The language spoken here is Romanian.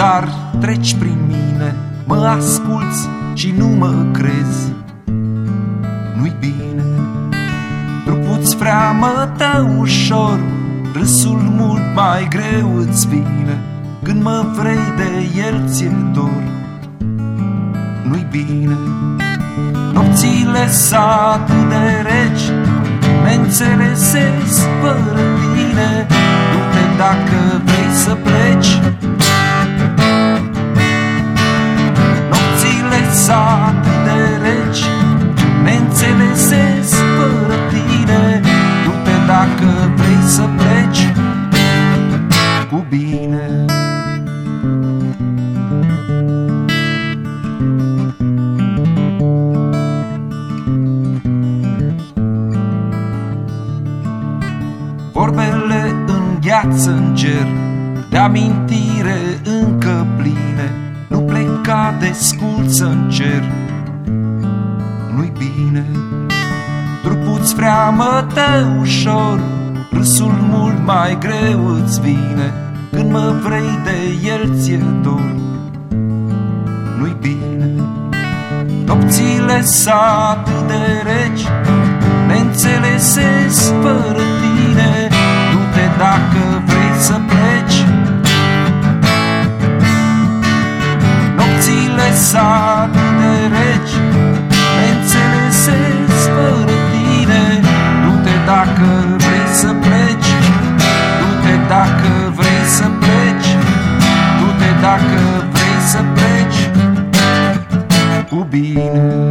Doar treci prin mine, mă asculți și nu mă crezi. Nu-i bine. Trupuți freamă-tă ușor. Râsul mult mai greu îți vine. Când mă vrei de el ți-e dor. Nu-i bine. Nopțile s atât de reci. Ne-nțelesezi Ne-nțelesezi fără tine. Du-te dacă vrei să pleci Cu bine. Vorbele îngheață în ger De amintire încă pline. Nu pleca de sculță Trupuți freamă-te ușor Râsul mult mai greu îți vine. Când mă vrei de el ți-e dor. Nu-i bine. Nopțile s atât de reci Ne-nțelesezi fără tine. Du-te dacă vrei să pleci. Nopțile s atât dacă vrei să pleci cu bine.